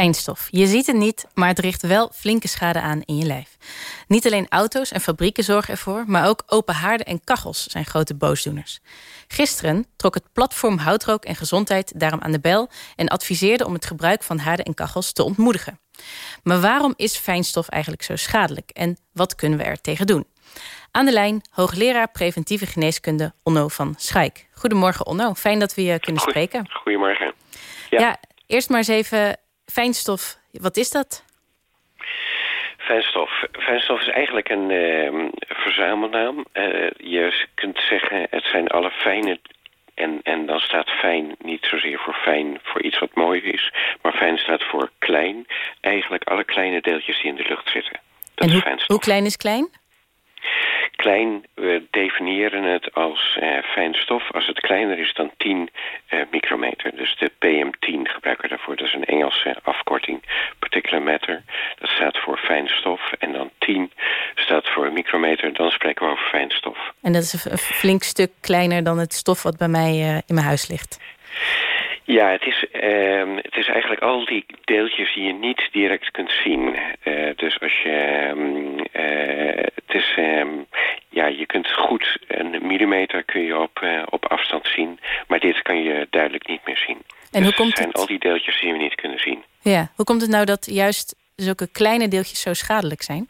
Fijnstof. Je ziet het niet, maar het richt wel flinke schade aan in je lijf. Niet alleen auto's en fabrieken zorgen ervoor, maar ook open haarden en kachels zijn grote boosdoeners. Gisteren trok het platform Houtrook en Gezondheid daarom aan de bel en adviseerde om het gebruik van haarden en kachels te ontmoedigen. Maar waarom is fijnstof eigenlijk zo schadelijk en wat kunnen we er tegen doen? Aan de lijn hoogleraar preventieve geneeskunde Onno van Schaik. Goedemorgen Onno, fijn dat we je kunnen spreken. Goedemorgen. Ja. eerst maar eens even fijnstof. Wat is dat? Fijnstof. Fijnstof is eigenlijk een eh, verzamelnaam. Eh, je kunt zeggen, het zijn alle fijne... En, en dan staat fijn niet zozeer voor fijn, voor iets wat mooi is. Maar fijn staat voor klein. Eigenlijk alle kleine deeltjes die in de lucht zitten. Dat en hoe, hoe klein is klein? Klein, we definiëren het als eh, fijn stof als het kleiner is dan 10 eh, micrometer. Dus de PM10 gebruiken we daarvoor. Dat is een Engelse afkorting. Particular matter. Dat staat voor fijn stof. En dan 10 staat voor micrometer. Dan spreken we over fijn stof. En dat is een, een flink stuk kleiner dan het stof wat bij mij eh, in mijn huis ligt. Ja, het is, ehm, het is eigenlijk al die deeltjes die je niet direct kunt zien. Eh, dus als je... eh, het is... ehm, ja, je kunt goed een millimeter kun je op, eh, op afstand zien. Maar dit kan je duidelijk niet meer zien. En hoe Dus komt het zijn het? al die deeltjes die we niet kunnen zien. Ja, hoe komt het nou dat juist zulke kleine deeltjes zo schadelijk zijn?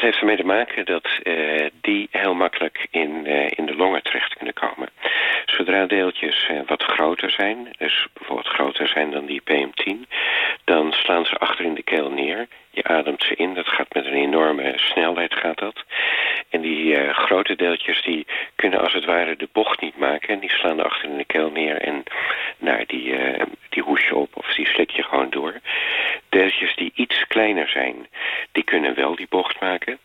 Dat heeft ermee te maken dat eh, die heel makkelijk in, eh, in de longen terecht kunnen komen. Zodra deeltjes eh, wat groter zijn, dus bijvoorbeeld groter zijn dan die PM10, dan slaan ze achter in de keel neer. Je ademt ze in, dat gaat met een enorme snelheid gaat dat. En die eh, grote deeltjes die kunnen als het ware de bocht niet maken. En die slaan achter in de keel neer en nou, die, eh, die hoes je op of die slik je gewoon door. Deeltjes die iets kleiner zijn, die kunnen wel die bocht maken.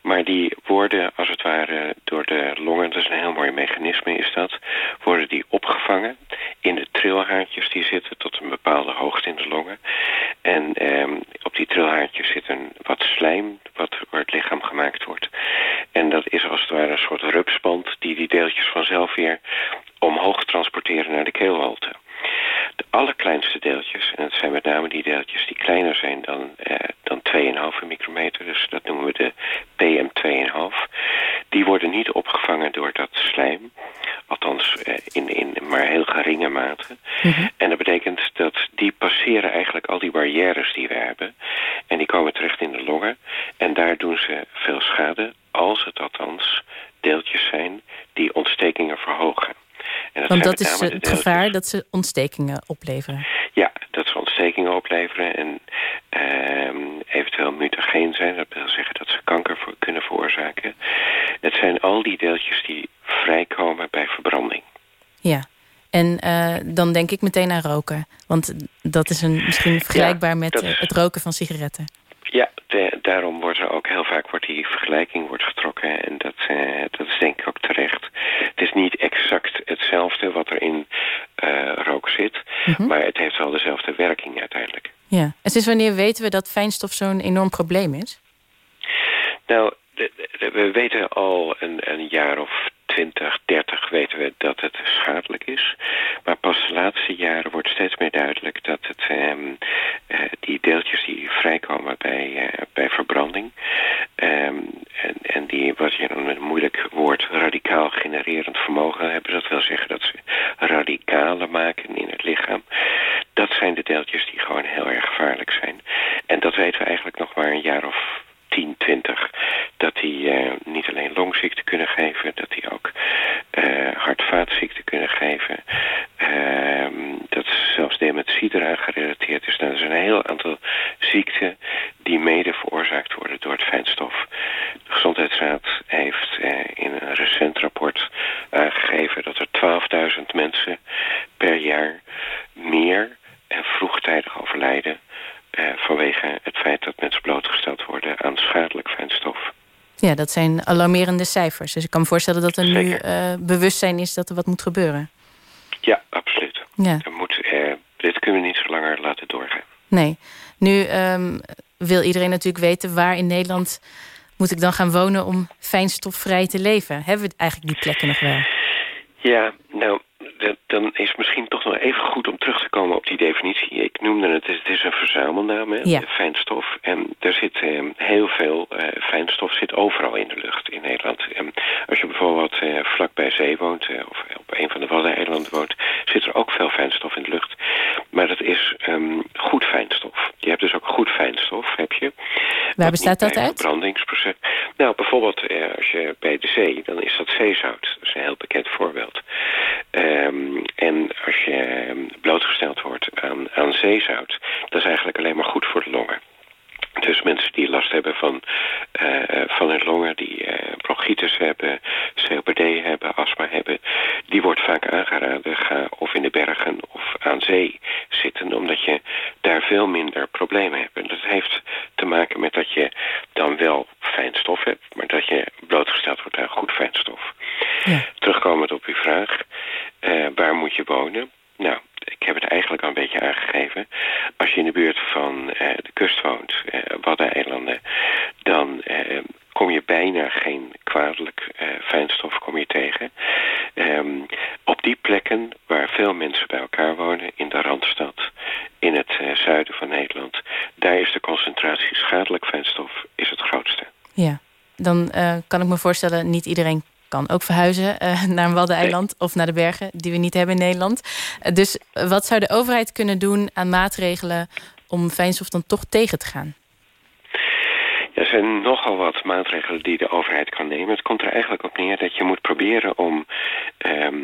Maar die worden als het ware door de longen, dat is een heel mooi mechanisme is dat, worden die opgevangen in de trilhaartjes die zitten tot een bepaalde hoogte in de longen. En ehm, op die trilhaartjes zit een wat slijm wat door het lichaam gemaakt wordt. En dat is als het ware een soort rupsband die die deeltjes vanzelf weer omhoog transporteren naar de keelholte. De allerkleinste deeltjes, en het zijn met name die deeltjes die kleiner zijn dan, eh, dan 2,5 micrometer, dus dat noemen we de PM2,5, die worden niet opgevangen door dat slijm, althans eh, in, in maar heel geringe mate. En dat betekent dat die passeren eigenlijk al die barrières die we hebben, en die komen terecht in de longen, en daar doen ze veel schade, als het althans deeltjes zijn die ontstekingen verhogen. En dat Want dat is het gevaar dat ze ontstekingen opleveren. ja, dat ze ontstekingen opleveren en ehm, eventueel mutageen zijn. Dat wil zeggen dat ze kanker voor, kunnen veroorzaken. Het zijn al die deeltjes die vrijkomen bij verbranding. Ja. En eh, dan denk ik meteen aan roken. Want dat is een, misschien vergelijkbaar met eh, is- het roken van sigaretten. Ja, de- daarom wordt er ook heel vaak wordt die vergelijking wordt getrokken. En dat, eh, dat is denk ik ook terecht. Het is niet Mhm. Maar het heeft wel dezelfde werking uiteindelijk. Ja. En sinds wanneer weten we dat fijnstof zo'n enorm probleem is? Nou, we weten al een, een jaar of 20, 30 weten we dat het schadelijk is. Maar pas de laatste jaren wordt steeds meer duidelijk dat het, ehm, eh, die deeltjes die vrijkomen bij dat zijn alarmerende cijfers. Dus ik kan me voorstellen dat er nu eh, bewustzijn is dat er wat moet gebeuren. Ja, absoluut. Ja. Er moet, eh, dit kunnen we niet zo langer laten doorgaan. Nee. Nu ehm, wil iedereen natuurlijk weten waar in Nederland moet ik dan gaan wonen om fijnstofvrij te leven. Hebben we eigenlijk die plekken nog wel? Ja, nou, dan is het misschien toch nog even goed om terug te komen op die definitie. Ik noemde het, het is een verzamelnaam, hè, Ja. fijnstof. En er zit eh, heel veel eh, fijnstof zit overal in de lucht in Nederland. En als je bijvoorbeeld eh, vlakbij zee woont, eh, of op een van de Waddeneilanden woont, zit er ook veel fijnstof in de lucht. Maar dat is ehm, goed fijnstof. Je hebt dus ook heb je. Waar bestaat dat uit? verbrandingsproces. Nou, bijvoorbeeld eh, als je bij de zee, dan is dat zeezout. Dat is een heel bekend voorbeeld. Ehm, en als je blootgesteld wordt aan, aan zeezout, dat is eigenlijk alleen maar goed voor de longen. Dus mensen die last hebben van, eh, van hun longen, die eh, bronchitis hebben, COPD hebben, astma hebben, die wordt vaak aangeraden, ga of in de bergen of aan zee zitten, omdat je daar veel minder problemen hebt. En dat heeft te maken met dat je dan wel fijnstof hebt, maar dat je blootgesteld wordt aan goed fijnstof. Terugkomend op uw vraag, eh, waar moet je wonen? Nou, ik heb het eigenlijk al een beetje aangegeven. Als je in de buurt van eh, de kust woont, eh, Waddeneilanden, dan eh, kom je bijna geen kwaadelijk fijnstof tegen. Ehm, op die plekken waar veel mensen bij elkaar wonen, in de Randstad, in het zuiden van Nederland, daar is de concentratie schadelijk fijnstof is het grootste. Ja, dan kan ik me voorstellen, niet iedereen kan ook verhuizen eh, naar een Waddeneiland of naar de bergen die we niet hebben in Nederland. Eh, dus wat zou de overheid kunnen doen aan maatregelen om fijnstof dan toch tegen te gaan? Er zijn nogal wat maatregelen die de overheid kan nemen. Het komt er eigenlijk op neer dat je moet proberen om ehm,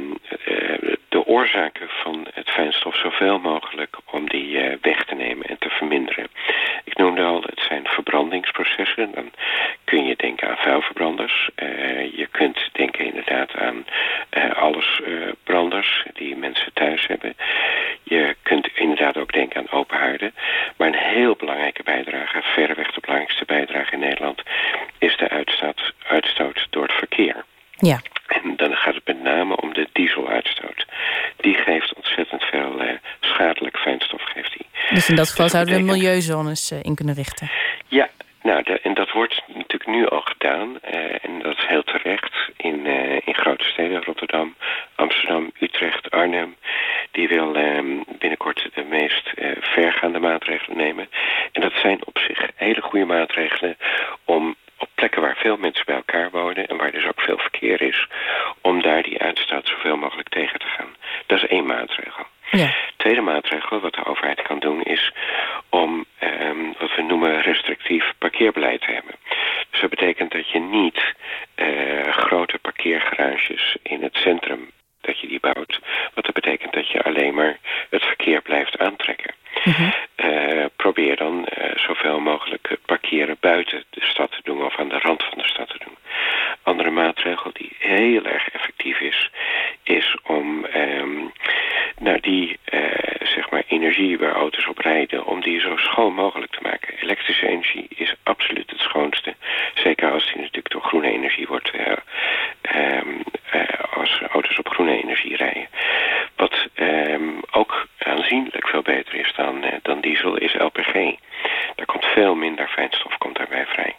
eh, de oorzaken van het fijnstof zoveel mogelijk om die eh, weg te nemen en te verminderen. Ik noemde al, het zijn verbrandingsprocessen. Dan kun je denken aan vuilverbranders. Eh, je kunt denken inderdaad aan allesbranders die mensen thuis hebben. Je kunt inderdaad ook denken aan open haarden. Maar een heel belangrijke bijdrage, verreweg de belangrijkste bijdrage in Nederland, is de uitstoot, uitstoot door het verkeer. Ja. En dan gaat het met name om de dieseluitstoot. Die geeft ontzettend veel eh, schadelijk fijnstof. Geeft die. Dus in dat geval Dus zouden we milieuzones eh, in kunnen richten. Ja, nou, de- en dat wordt natuurlijk nu al gedaan. eh, en dat is heel terecht in, eh, in grote steden. Rotterdam, Amsterdam, Utrecht, Arnhem. Die wil eh, binnenkort de meest eh, vergaande maatregelen nemen. En dat zijn op zich hele goede maatregelen om op plekken waar veel mensen bij elkaar wonen... en waar dus ook veel verkeer is... om daar die uitstoot zoveel mogelijk tegen te gaan. Dat is één maatregel. Ja. Tweede maatregel wat de overheid kan doen is om ehm, wat we noemen restrictief parkeerbeleid te hebben. Dus dat betekent dat je niet eh, grote parkeergarages in het centrum dat je die bouwt. Wat dat betekent dat je alleen maar het verkeer blijft aantrekken. Eh, probeer dan eh, zoveel mogelijk het parkeren buiten de stad te doen of aan de rand van de stad te doen. Andere maatregel die heel erg effectief is, is om ehm, nou, die eh, zeg maar energie waar auto's op rijden, om die zo schoon mogelijk te maken. Elektrische energie is absoluut het schoonste. Zeker als die natuurlijk door groene energie wordt, eh, ehm, eh, als auto's op groene energie rijden. Wat ehm, ook aanzienlijk veel beter is dan, eh, dan diesel is LPG. Daar komt veel minder fijnstof komt daarbij vrij.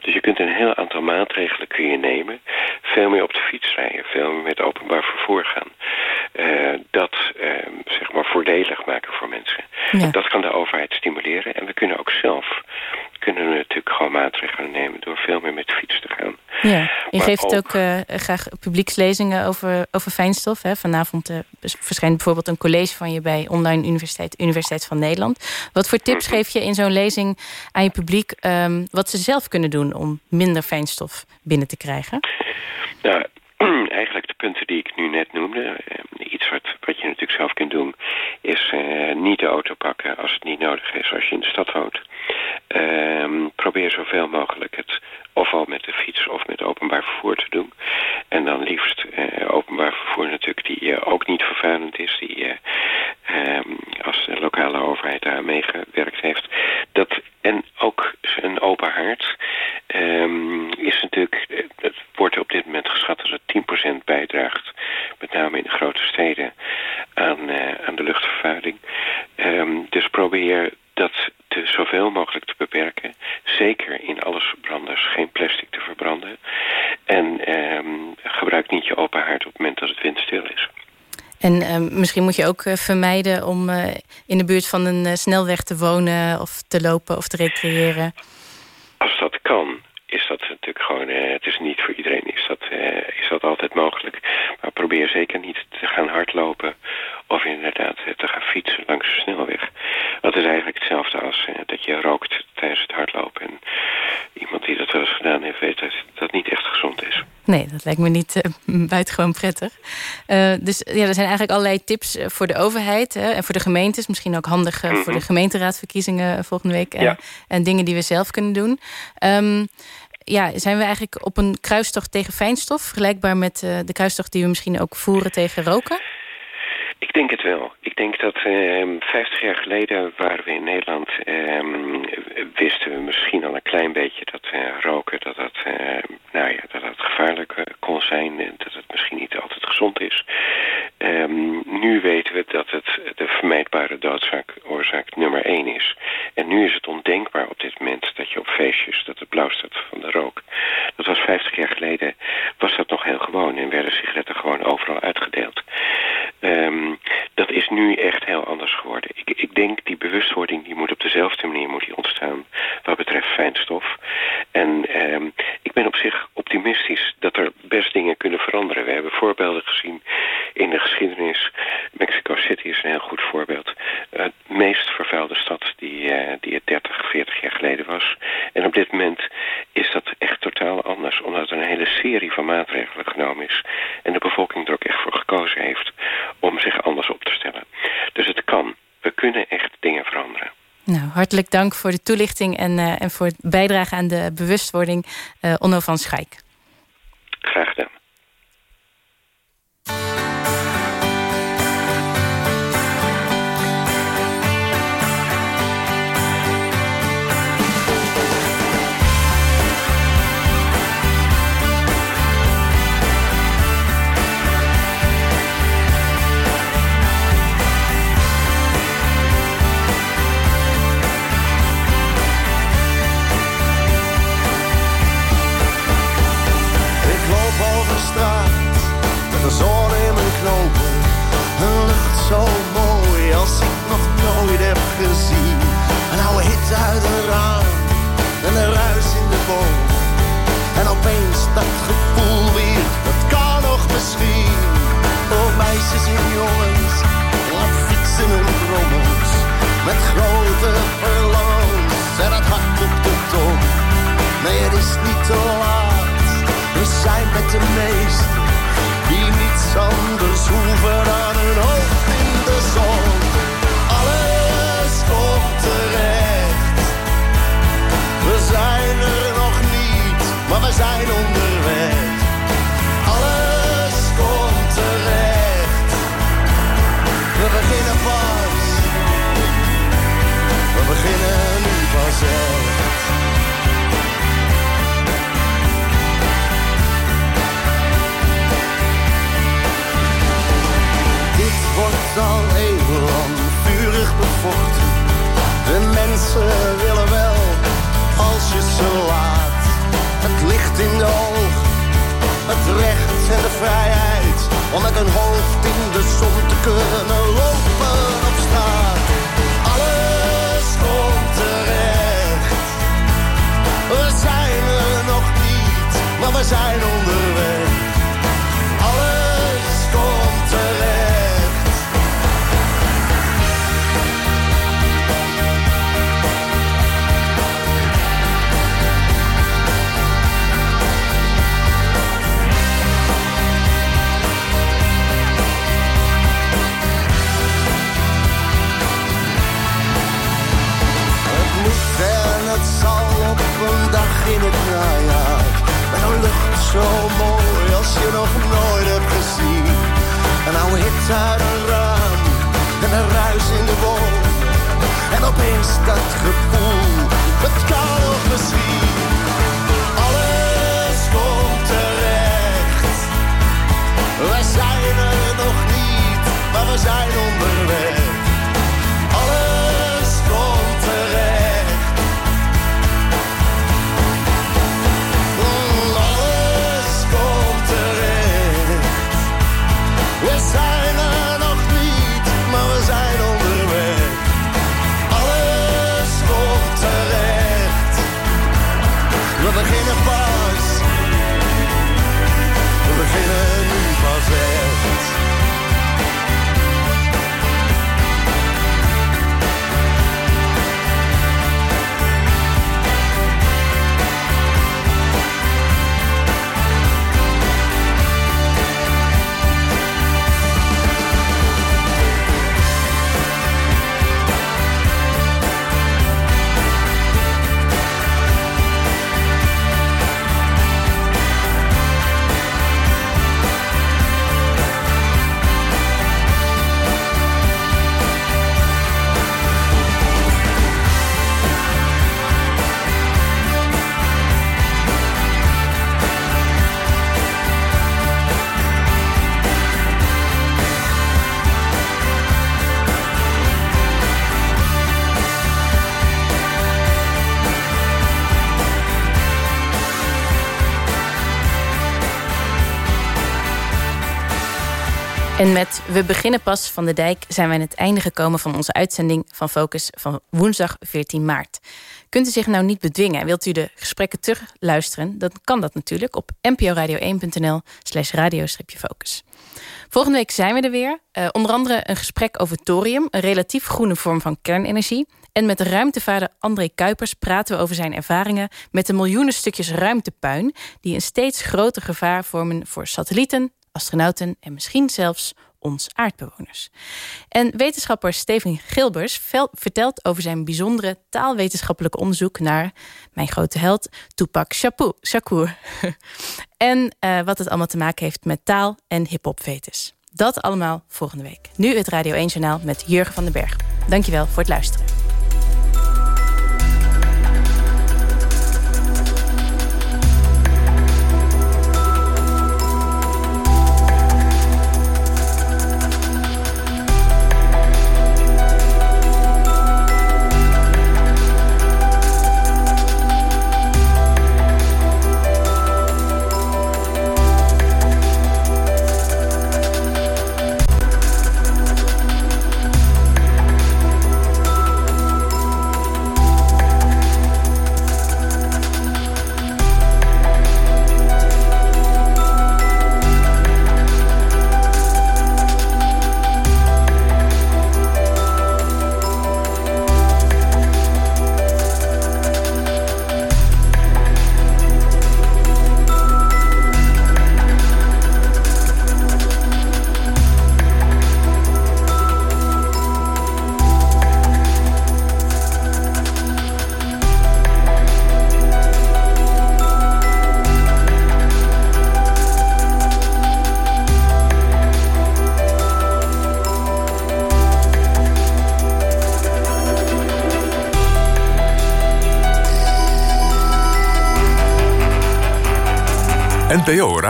Dus je kunt een heel aantal maatregelen kun je nemen. Veel meer op de fiets rijden, veel meer met openbaar vervoer gaan. Eh, dat ehm, zeg maar voordelig maken voor mensen. Ja. Dat kan de overheid stimuleren. En we kunnen ook zelf kunnen we natuurlijk gewoon maatregelen nemen door veel meer met de fiets te gaan. Ja. In Maar Je Maar geeft ook eh, graag publiekslezingen over, over fijnstof. Hè? Vanavond bes- verschijnt bijvoorbeeld een college van je bij Online Universiteit, Universiteit van Nederland. Wat voor tips Mhm. geef je in zo'n lezing aan je publiek... ehm, wat ze zelf kunnen doen om minder fijnstof binnen te krijgen? Nou, eigenlijk de punten die ik nu net noemde. eh, iets wat, wat je natuurlijk zelf kunt doen. Is eh, niet de auto pakken als het niet nodig is als je in de stad woont. Ehm, probeer zoveel mogelijk het ofwel met de fiets of met openbaar vervoer te doen. En dan liefst eh, openbaar vervoer natuurlijk die eh, ook niet vervuilend is. Die eh, ehm, als de lokale overheid daar meegewerkt heeft. Dat, en ook een open haard ehm, is natuurlijk... Het wordt op dit moment geschat dat het 10% bijdraagt. Met name in de grote steden aan, aan de luchtvervuiling. Ehm, dus probeer dat te zoveel mogelijk te beperken. Zeker in alle branders geen plastic te verbranden. En ehm, gebruik niet je open haard op het moment dat het windstil is. En ehm, misschien moet je ook eh, vermijden om eh, in de buurt van een eh, snelweg te wonen... of te lopen of te recreëren. Als dat kan, is dat natuurlijk gewoon... het is niet voor iedereen, is dat, is dat altijd mogelijk. Maar probeer zeker niet te gaan hardlopen... of inderdaad eh, te gaan fietsen langs de snelweg. Dat is eigenlijk hetzelfde als eh, dat je rookt tijdens het hardlopen. En iemand die dat wel eens gedaan heeft, weet dat dat niet echt gezond is. Nee, dat lijkt me niet eh, buitengewoon prettig. Dus ja, er zijn eigenlijk allerlei tips voor de overheid hè, en voor de gemeentes. Misschien ook handig voor de gemeenteraadverkiezingen eh, volgende week. Ja. En dingen die we zelf kunnen doen. Ehm, ja, zijn we eigenlijk op een kruistocht tegen fijnstof? Vergelijkbaar met de kruistocht die we misschien ook voeren tegen roken? Ik denk het wel. Ik denk dat ehm 50 jaar geleden waren we in Nederland... ehm, wisten we misschien al een klein beetje dat eh, roken... dat dat, eh, nou ja, dat dat gevaarlijk eh, kon zijn... en dat het misschien niet altijd gezond is. Ehm, nu weten we dat het de vermijdbare doodsoorzaak nummer 1 is. En nu is het ondenkbaar op dit moment dat je op feestjes... dat het blauw staat van de rook. Dat was 50 jaar geleden, was dat nog heel gewoon... en werden sigaretten gewoon overal uitgedeeld. Ehm, dat is nu echt heel anders geworden. Ik, ik denk die bewustwording die moet op dezelfde manier moet die ontstaan wat betreft fijnstof. En ehm, ik ben op zich optimistisch dat er best dingen kunnen veranderen. We hebben voorbeelden gezien in de geschiedenis. Mexico City is een heel goed voorbeeld. Het meest vervuilde stad die, eh, die het 30, 40 jaar geleden was. En op dit moment is dat echt totaal anders. Omdat er een hele serie van maatregelen genomen is. En de bevolking er ook echt voor gekozen heeft om zich anders op te stellen. Dus het kan. We kunnen echt dingen veranderen. Nou, hartelijk dank voor de toelichting en, eh, en voor het bijdragen aan de bewustwording. eh, Onno van Schaik. Graag gedaan. Uit een en een ruis in de boom. En opeens dat gevoel weer, dat kan nog misschien. Oh meisjes en jongens, laat fietsen en brommels. Met grote verlangens en het hart op de tong. Nee, het is niet te laat. We zijn met de meesten die niets anders hoeven dan hun hoofd zijn onderweg. Alles komt terecht. We beginnen pas. We beginnen nu pas echt. Dit wordt al eeuwenlang vurig bevochten. De mensen willen wel als je ze laat. Het licht in de ogen, het recht en de vrijheid. Om met een hoofd in de zon te kunnen lopen op straat. Alles komt terecht. We zijn er nog niet, maar we zijn onderweg. Alles komt terecht. Zal op een dag in het najaar. Met een lucht zo mooi als je nog nooit hebt gezien. Een oude hit uit een raam en een ruis in de boom. En opeens dat gevoel, het kan nog misschien. Alles komt terecht. Wij zijn er En met We beginnen pas van de dijk zijn wij aan het einde gekomen van onze uitzending van Focus van woensdag 14 maart. Kunt u zich nou niet bedwingen en wilt u de gesprekken terugluisteren, dan kan dat natuurlijk op nporadio1.nl slash radio-focus. Volgende week zijn we er weer. Eh, onder andere een gesprek over thorium, een relatief groene vorm van kernenergie. En met de ruimtevader André Kuipers praten we over zijn ervaringen met de miljoenen stukjes ruimtepuin die een steeds groter gevaar vormen voor satellieten, astronauten en misschien zelfs ons aardbewoners. En wetenschapper Steven Gilbers vertelt over zijn bijzondere taalwetenschappelijk onderzoek naar mijn grote held Tupac Shakur. en eh, wat het allemaal te maken heeft met taal en hip-hop fetus. Dat allemaal volgende week. Nu het Radio 1 Journaal met Jurgen van den Berg. Dankjewel voor het luisteren.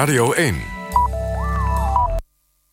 Radio 1.